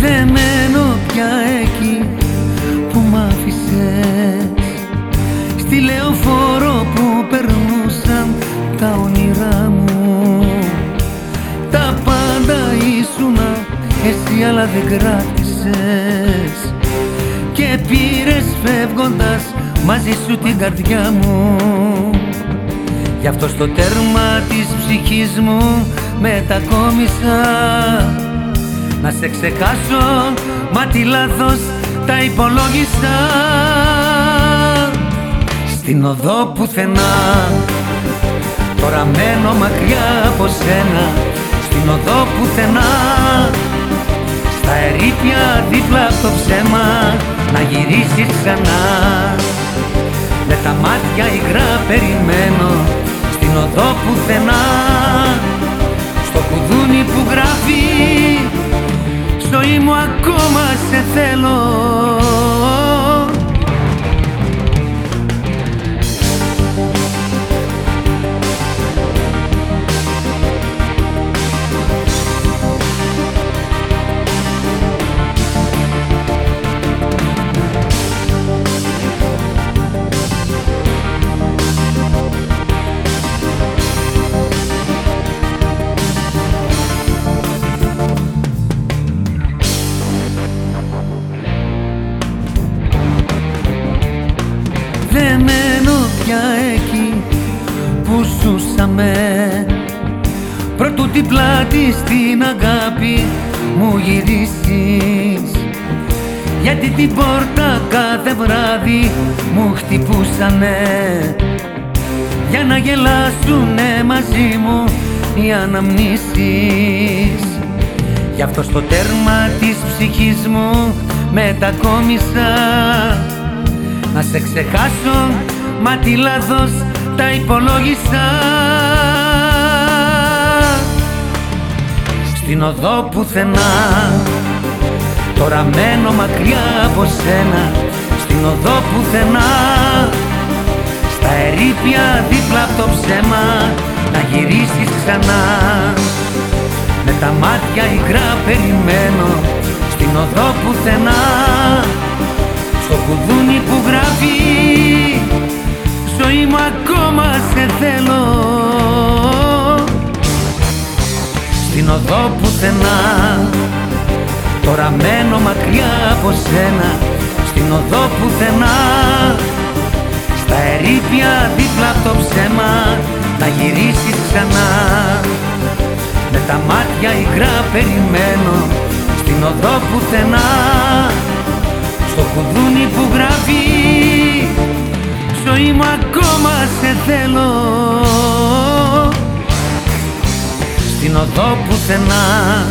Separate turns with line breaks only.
Δεν μένω πια εκεί που μ' άφησες. Στη λεωφόρο που περνούσαν τα όνειρά μου. Τα πάντα ήσουνα εσύ αλλά δεν κράτησες. Και πήρες φεύγοντας μαζί σου την καρδιά μου. Γι' αυτό στο τέρμα της ψυχής μου μετακόμισα Να σε ξεχάσω μα τι λάθος τα υπολόγισα. Στην οδό πουθενά Τώρα μένω μακριά από σένα. Στην οδό πουθενά Στα ερήπια δίπλα από το ψέμα Να γυρίσεις ξανά. Με τα μάτια υγρά περιμένω Στην οδό πουθενά. Στο κουδούνι που γράφεις Ζωή μου ακόμα σε θέλω Δεν μένω πια εκεί που ζούσαμε. Πρώτου την πλάτη στην αγάπη μου γυρίσεις. Γιατί την πόρτα κάθε βράδυ μου χτυπούσανε. Για να γελάσουνε μαζί μου οι αναμνήσεις. Γι' αυτό στο τέρμα της ψυχής μου μετακόμισα να σε ξεχάσω μα τι λάθος τα υπολόγισα. Στην οδό πουθενά Τώρα μένω μακριά από σένα. Στην οδό πουθενά Στα ερήπια δίπλα από το ψέμα Να γυρίσεις ξανά. Με τα μάτια υγρά περιμένω Στην οδό πουθενά στο κουδούνι που γράφει. Ζωή μου ακόμα σε θέλω. Στην οδό πουθενά Τώρα μένω μακριά από σένα. Στην οδό πουθενά Στα ερήπια δίπλα από το ψέμα Να γυρίσεις ξανά. Με τα μάτια υγρά περιμένω Στην οδό πουθενά στο κουδούνι που γράφει. Ζωή μου ακόμα σε θέλω. Στην οδό πουθενά